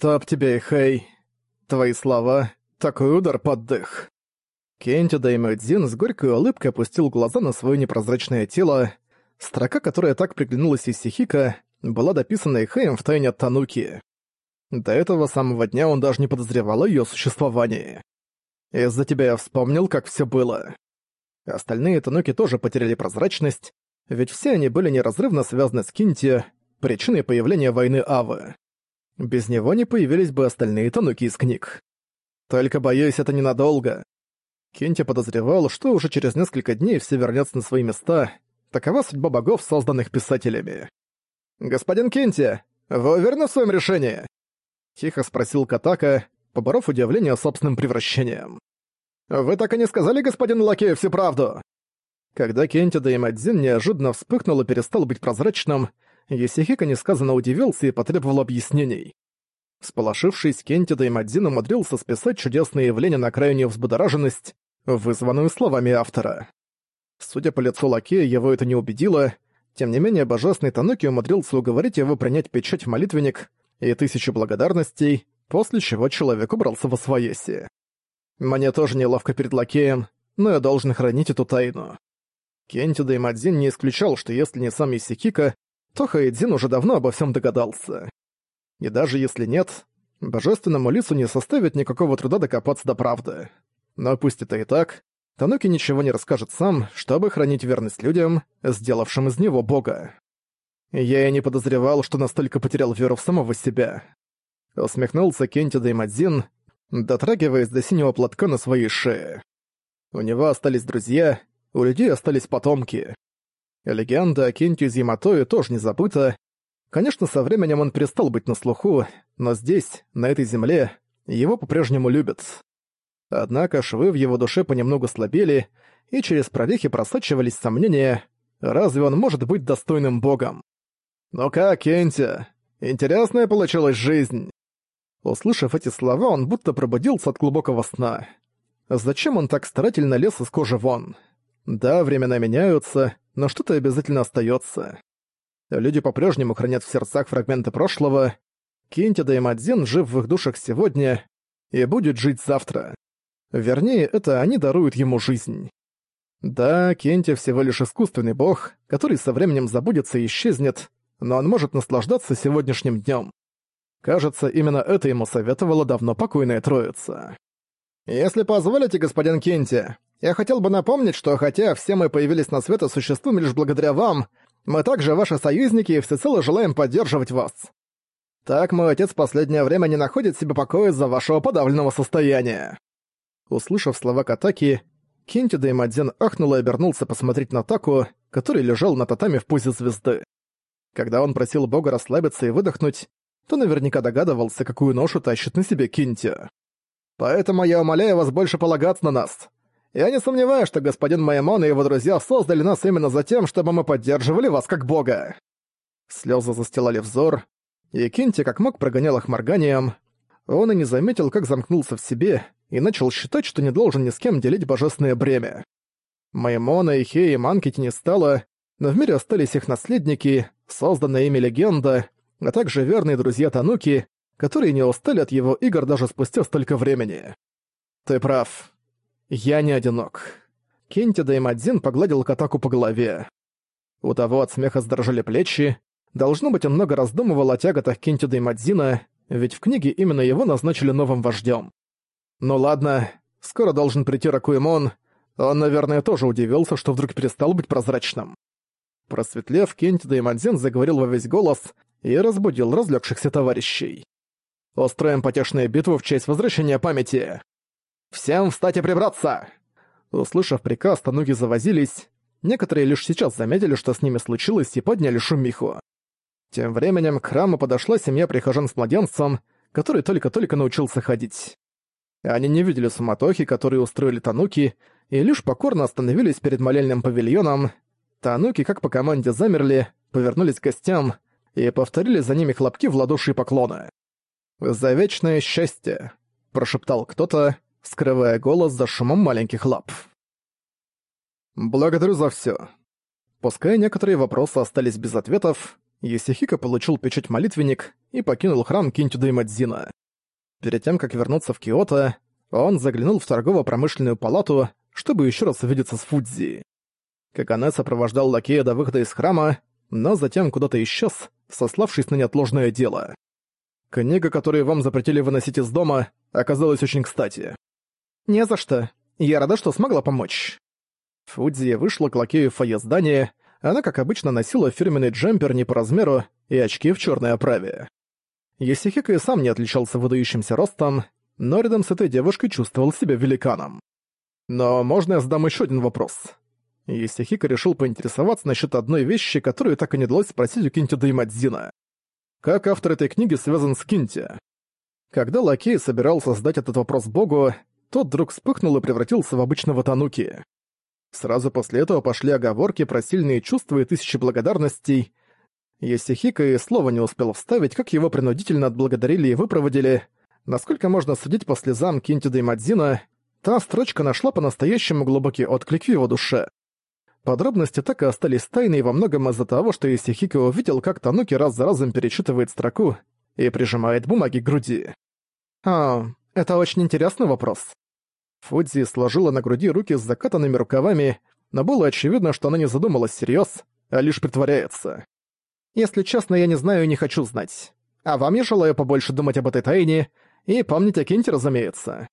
Чтоб тебе, Хэй! Твои слова — такой удар под дых!» Кенти Даймэдзин с горькой улыбкой опустил глаза на свое непрозрачное тело. Строка, которая так приглянулась из Сихика, была дописана Хэем в тайне от Тануки. До этого самого дня он даже не подозревал о её существовании. «Из-за тебя я вспомнил, как все было». Остальные Тануки тоже потеряли прозрачность, ведь все они были неразрывно связаны с Кинти, причиной появления войны Авы. Без него не появились бы остальные тануки из книг. Только, боюсь, это ненадолго. Кенти подозревал, что уже через несколько дней все вернется на свои места. Такова судьба богов, созданных писателями. «Господин Кенти, вы уверены в своем решении?» Тихо спросил Катака, поборов удивление собственным превращением. «Вы так и не сказали, господин Лакею, всю правду!» Когда Кенти Даймадзин неожиданно вспыхнул и перестал быть прозрачным, Есихика несказанно удивился и потребовал объяснений. Сполошившись, Кентида и Мадзин умудрился списать чудесное явление на крайнюю взбудораженность, вызванную словами автора. Судя по лицу Лакея, его это не убедило, тем не менее божественный Тануки умудрился уговорить его принять печать в молитвенник и тысячу благодарностей, после чего человек убрался во своесе. Мне тоже неловко перед Лакеем, но я должен хранить эту тайну. Кентида и Мадзин не исключал, что если не сам Исикика, то Хаэдзин уже давно обо всем догадался. И даже если нет, божественному лицу не составит никакого труда докопаться до правды. Но пусть это и так, Тануки ничего не расскажет сам, чтобы хранить верность людям, сделавшим из него бога. Я и не подозревал, что настолько потерял веру в самого себя. Усмехнулся Кенти Даймадзин, дотрагиваясь до синего платка на своей шее. У него остались друзья, у людей остались потомки. Легенда о Кенте Зиматое тоже не забыта. Конечно, со временем он перестал быть на слуху, но здесь, на этой земле, его по-прежнему любят. Однако швы в его душе понемногу слабели, и через прорехи просачивались сомнения, разве он может быть достойным богом. «Ну как, Кенти, интересная получилась жизнь!» Услышав эти слова, он будто пробудился от глубокого сна. Зачем он так старательно лез из кожи вон? Да, времена меняются, но что-то обязательно остается. Люди по-прежнему хранят в сердцах фрагменты прошлого. Кентя Даймадзин жив в их душах сегодня и будет жить завтра. Вернее, это они даруют ему жизнь. Да, Кентя всего лишь искусственный бог, который со временем забудется и исчезнет, но он может наслаждаться сегодняшним днем. Кажется, именно это ему советовала давно покойная троица. «Если позволите, господин Кенти, я хотел бы напомнить, что хотя все мы появились на свет и существуем лишь благодаря вам, мы также ваши союзники и всецело желаем поддерживать вас. Так мой отец последнее время не находит себе покоя из-за вашего подавленного состояния». Услышав слова Катаки, Кентида и ахнул и обернулся посмотреть на Таку, который лежал на татами в пузе звезды. Когда он просил бога расслабиться и выдохнуть, то наверняка догадывался, какую ношу тащит на себе Кинти. «Поэтому я умоляю вас больше полагаться на нас. Я не сомневаюсь, что господин Маймон и его друзья создали нас именно за тем, чтобы мы поддерживали вас как бога». Слезы застилали взор, и Кинти как мог прогонял их морганием. Он и не заметил, как замкнулся в себе, и начал считать, что не должен ни с кем делить божественное бремя. Маймона и Хеи Манкити не стало, но в мире остались их наследники, созданная ими легенда, а также верные друзья Тануки, которые не устали от его игр даже спустя столько времени. «Ты прав», «Я не одинок». Кенти Даймадзин погладил Катаку по голове. У того от смеха сдрожали плечи. Должно быть, он много раздумывал о тяготах Кенти Даймадзина, ведь в книге именно его назначили новым вождем. «Ну ладно, скоро должен прийти Ракуэмон. Он, наверное, тоже удивился, что вдруг перестал быть прозрачным». Просветлев, Кенти Даймадзин заговорил во весь голос и разбудил разлегшихся товарищей. «Устроим потешную битву в честь возвращения памяти. «Всем встать и прибраться!» Услышав приказ, тануги завозились. Некоторые лишь сейчас заметили, что с ними случилось, и подняли шумиху. Тем временем к храму подошла семья прихожан с младенцем, который только-только научился ходить. Они не видели суматохи, которые устроили тануки, и лишь покорно остановились перед молельным павильоном. Тануки, как по команде, замерли, повернулись к гостям и повторили за ними хлопки в ладоши и поклоны. «За вечное счастье!» – прошептал кто-то, скрывая голос за шумом маленьких лап. «Благодарю за все. Пускай некоторые вопросы остались без ответов, Есихика получил печать-молитвенник и покинул храм Кинтюдаймадзина. Перед тем, как вернуться в Киото, он заглянул в торгово-промышленную палату, чтобы еще раз увидеться с Фудзи. Какане сопровождал Лакея до выхода из храма, но затем куда-то исчез, сославшись на неотложное дело. Книга, которую вам запретили выносить из дома, оказалась очень кстати. «Не за что. Я рада, что смогла помочь». Фудзи вышла к лакею в фойе здания. Она, как обычно, носила фирменный джемпер не по размеру и очки в черной оправе. Есихико и сам не отличался выдающимся ростом, но рядом с этой девушкой чувствовал себя великаном. «Но можно я задам еще один вопрос?» Есихико решил поинтересоваться насчет одной вещи, которую так и не удалось спросить у Кинти Даймадзина. «Как автор этой книги связан с Кинти?» Когда Лакей собирался задать этот вопрос Богу, тот вдруг вспыхнул и превратился в обычного тануки. Сразу после этого пошли оговорки про сильные чувства и тысячи благодарностей. Есихика и слова не успел вставить, как его принудительно отблагодарили и выпроводили. Насколько можно судить по слезам Кинтида и Мадзина, та строчка нашла по-настоящему глубокий отклик в его душе. Подробности так и остались тайной во многом из-за того, что Исихико увидел, как Тануки раз за разом перечитывает строку и прижимает бумаги к груди. «А, это очень интересный вопрос. Фудзи сложила на груди руки с закатанными рукавами, но было очевидно, что она не задумалась всерьёз, а лишь притворяется. «Если честно, я не знаю и не хочу знать. А вам я желаю побольше думать об этой тайне и помнить о Кенте, разумеется».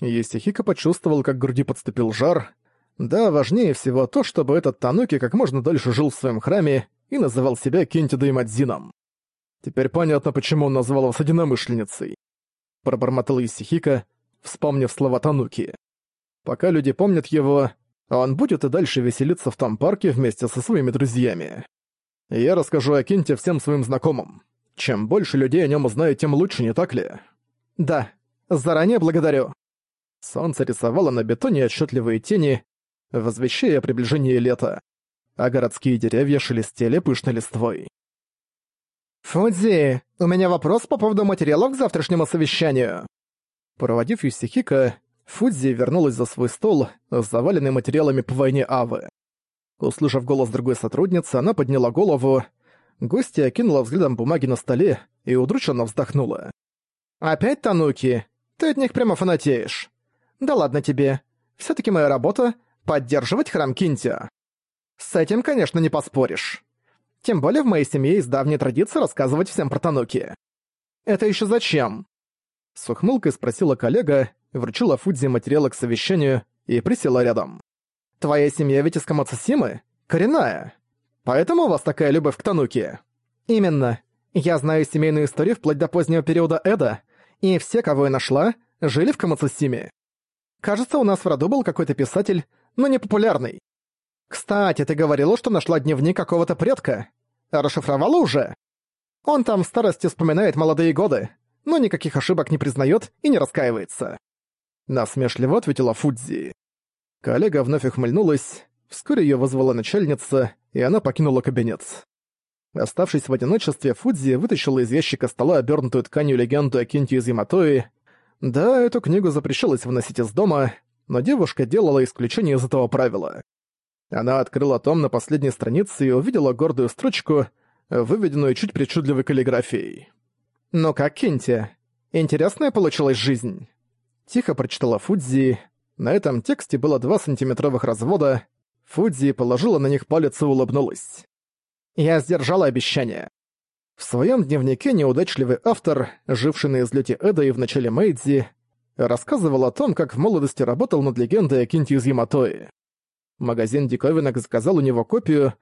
Есихико почувствовал, как к груди подступил жар. Да, важнее всего то, чтобы этот Тануки как можно дольше жил в своем храме и называл себя Кенти Даймадзином. Теперь понятно, почему он назвал вас единомышленницей. Пробормотал Есихико, вспомнив слова Тануки. Пока люди помнят его, он будет и дальше веселиться в том парке вместе со своими друзьями. Я расскажу о Кинте всем своим знакомым. Чем больше людей о нем узнают, тем лучше, не так ли? Да, заранее благодарю. Солнце рисовало на бетоне отчетливые тени, возвещая приближение лета, а городские деревья шелестели пышной листвой. «Фудзи, у меня вопрос по поводу материалов к завтрашнему совещанию». Проводив Юсихика, Фудзи вернулась за свой стол, заваленный материалами по войне Авы. Услышав голос другой сотрудницы, она подняла голову. Гостья окинула взглядом бумаги на столе и удрученно вздохнула. «Опять тануки? Ты от них прямо фанатеешь. Да ладно тебе. все таки моя работа — поддерживать храм Кинтия. С этим, конечно, не поспоришь. Тем более в моей семье есть давняя традиция рассказывать всем про тануки. Это еще зачем? С ухмылкой спросила коллега, вручила Фудзи материалы к совещанию и присела рядом. «Твоя семья ведь из Камацусимы? Коренная. Поэтому у вас такая любовь к Тануке?» «Именно. Я знаю семейную историю вплоть до позднего периода Эда, и все, кого я нашла, жили в Камацусиме. Кажется, у нас в роду был какой-то писатель, но не популярный. Кстати, ты говорила, что нашла дневник какого-то предка. Расшифровала уже? Он там в старости вспоминает молодые годы, но никаких ошибок не признает и не раскаивается. Насмешливо ответила Фудзи. Коллега вновь ухмыльнулась, вскоре ее вызвала начальница, и она покинула кабинет. Оставшись в одиночестве, Фудзи вытащила из ящика стола обернутую тканью легенду о Кенте из Яматои. Да, эту книгу запрещалось выносить из дома, но девушка делала исключение из этого правила. Она открыла том на последней странице и увидела гордую строчку, выведенную чуть причудливой каллиграфией. «Ну как, Кинти, интересная получилась жизнь?» Тихо прочитала Фудзи. На этом тексте было два сантиметровых развода. Фудзи положила на них палец и улыбнулась. «Я сдержала обещание». В своем дневнике неудачливый автор, живший на излете Эда и в начале Мэйдзи, рассказывал о том, как в молодости работал над легендой о Кинти из Яматои. Магазин диковинок заказал у него копию,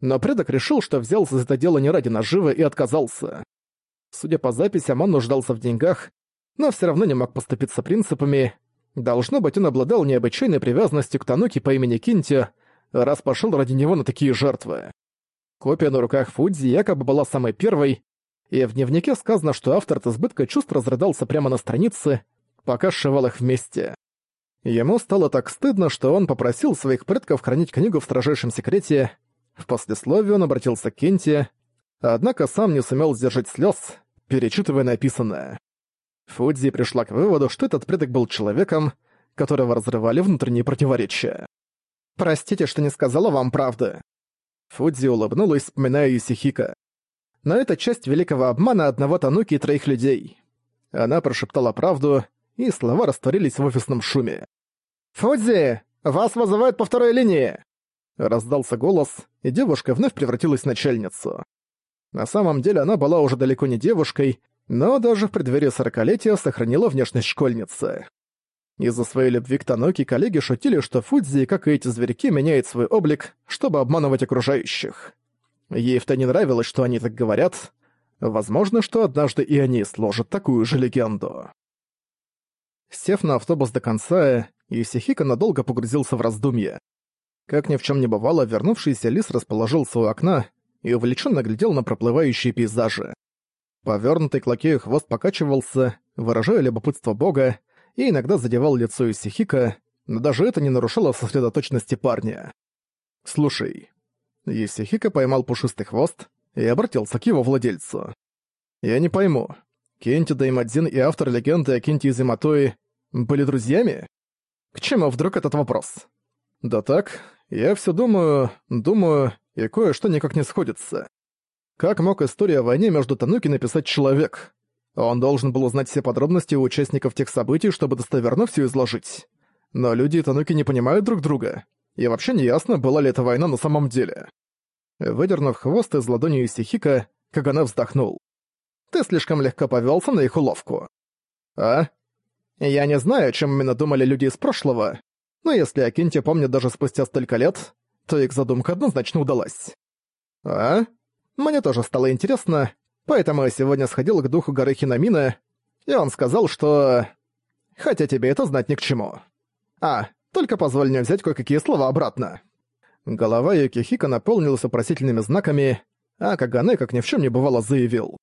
но предок решил, что взялся за это дело не ради наживы и отказался. Судя по записям, он нуждался в деньгах, но все равно не мог поступиться принципами. Должно быть, он обладал необычайной привязанностью к Тануке по имени Кинти, раз пошел ради него на такие жертвы. Копия на руках Фудзи якобы была самой первой, и в дневнике сказано, что автор от избытка чувств разрыдался прямо на странице, пока сшивал их вместе. Ему стало так стыдно, что он попросил своих предков хранить книгу в строжайшем секрете. В послесловии он обратился к Кенте, однако сам не сумел сдержать слез перечитывая написанное. Фудзи пришла к выводу, что этот предок был человеком, которого разрывали внутренние противоречия. «Простите, что не сказала вам правды». Фудзи улыбнулась, вспоминая Юсихика. «Но это часть великого обмана одного Тануки и троих людей». Она прошептала правду, и слова растворились в офисном шуме. «Фудзи, вас вызывают по второй линии!» Раздался голос, и девушка вновь превратилась в начальницу. На самом деле она была уже далеко не девушкой, но даже в преддверии сорокалетия сохранила внешность школьницы. Из-за своей любви к Таноки коллеги шутили, что Фудзи, как и эти зверьки, меняет свой облик, чтобы обманывать окружающих. Ей-то не нравилось, что они так говорят. Возможно, что однажды и они сложат такую же легенду. Сев на автобус до конца, Исихика надолго погрузился в раздумье. Как ни в чем не бывало, вернувшийся лис расположился у окна и увлеченно глядел на проплывающие пейзажи. Повернутый к лакею хвост покачивался, выражая любопытство бога, и иногда задевал лицо Исихика, но даже это не нарушало сосредоточенности парня. «Слушай». Исихика поймал пушистый хвост и обратился к его владельцу. «Я не пойму. Кенти Даймадзин и автор легенды о Кенти Изиматои были друзьями? К чему вдруг этот вопрос?» «Да так, я все думаю, думаю...» и кое-что никак не сходится. Как мог история о войне между Тануки написать человек? Он должен был узнать все подробности у участников тех событий, чтобы достоверно все изложить. Но люди и Тануки не понимают друг друга, и вообще не ясно, была ли эта война на самом деле. Выдернув хвост из ладони Исихика, Кагана вздохнул. «Ты слишком легко повелся на их уловку». «А?» «Я не знаю, чем именно думали люди из прошлого, но если Акинти помнит даже спустя столько лет, то их задумка однозначно удалась. А? Мне тоже стало интересно, поэтому я сегодня сходил к духу горы Хинамина, и он сказал, что... Хотя тебе это знать ни к чему. А, только позволь мне взять кое-какие слова обратно. Голова Юкихика наполнилась вопросительными знаками, а Кагане, как ни в чем не бывало, заявил.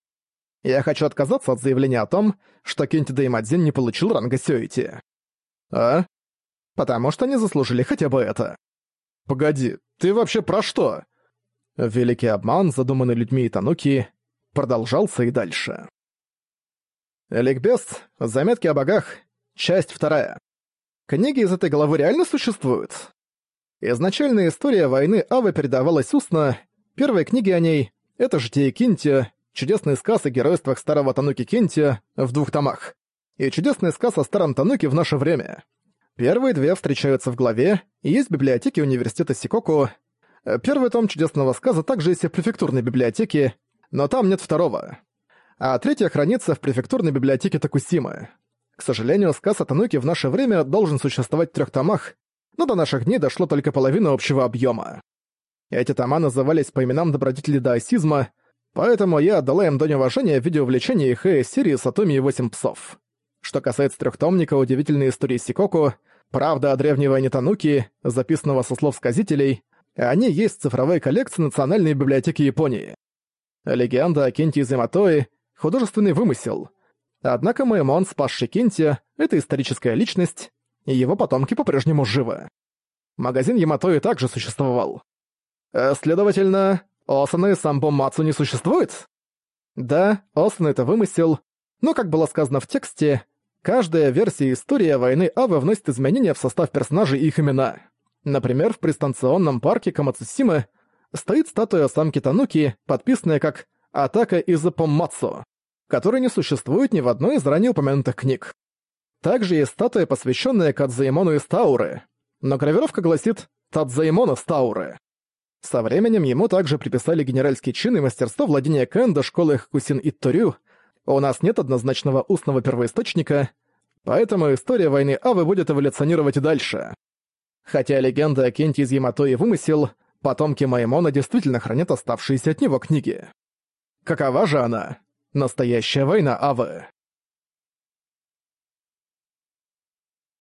«Я хочу отказаться от заявления о том, что Кенти Даймадзин не получил ранга Сёити». «А?» «Потому что они заслужили хотя бы это». Погоди, ты вообще про что?» Великий обман, задуманный людьми Тануки, продолжался и дальше. Ликбез, заметки о богах, часть вторая. Книги из этой главы реально существуют? Изначальная история войны Авы передавалась устно, первые книги о ней — это «Житие Кинти», чудесные сказы о геройствах старого Тануки Кинти» в двух томах и «Чудесный сказ о старом Тануке в наше время». Первые две встречаются в главе и есть библиотеки университета Сикоку. Э, первый том чудесного сказа также есть и в префектурной библиотеке, но там нет второго. А третья хранится в префектурной библиотеке Токусимы. К сожалению, сказ о Тануке в наше время должен существовать в трех томах, но до наших дней дошло только половина общего объема. Эти тома назывались по именам добродетелей даосизма, поэтому я отдала им дань уважения в виде увлечения их серии с Атоми и Восемь Псов. Что касается трехтомника удивительные истории Сикоку», «Правда о древней войне Тануки», записанного со слов сказителей, они есть в цифровой коллекции Национальной библиотеки Японии. Легенда о Кенте Изиматои – художественный вымысел. Однако Маймон, спасший Кенте, это историческая личность, и его потомки по-прежнему живы. Магазин Яматои также существовал. Э, следовательно, Осана и Самбо Мацу не существует? Да, Осана — это вымысел, но, как было сказано в тексте, Каждая версия истории войны Ава вносит изменения в состав персонажей и их имена. Например, в пристанционном парке Камацусимы стоит статуя самки Тануки, подписанная как «Атака из Помацу», которая не существует ни в одной из ранее упомянутых книг. Также есть статуя, посвященная Кадзаимону из Тауры, но гравировка гласит «Тадзаимон из Тауры». Со временем ему также приписали генеральский чин и мастерство владения Кэн до школы Хакусин Итторю – а у нас нет однозначного устного первоисточника, поэтому история войны Авы будет эволюционировать и дальше. Хотя легенда о Кенте из Ямато вымысел, потомки Маймона действительно хранят оставшиеся от него книги. Какова же она? Настоящая война Авы.